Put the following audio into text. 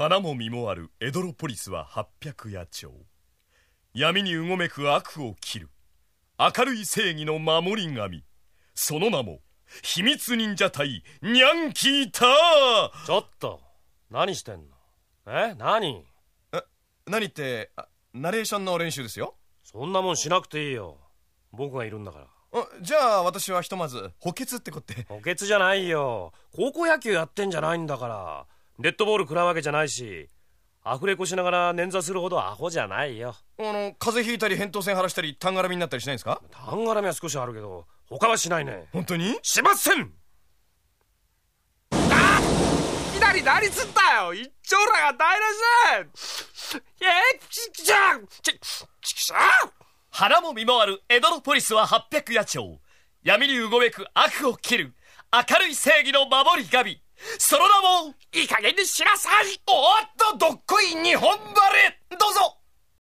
花も実もあるエドロポリスは800夜町。闇にうごめく悪を切る。明るい正義の守り神。その名も秘密忍者隊ニャンキーター。ちょっと何してんの？え？何？え何ってナレーションの練習ですよ。そんなもんしなくていいよ。僕がいるんだから。じゃあ私はひとまず補欠ってこって。補欠じゃないよ。高校野球やってんじゃないんだからデッドボール食らうわけじゃないしアフレコしながら捻挫するほどアホじゃないよ。あの風邪ひいたり扁桃腺腫らしたりタンガラミになったりしないんですか？タンガラミは少しあるけど他はしないね。本当に？しません。あいきなり何つったよ。一丁羅が台無し。えちちちちちくしょ花も実もあるエドロポリスは800夜町闇にうごめく悪を切る明るい正義の守り神その名もいい加減にしなさい。おっとどっこい日本語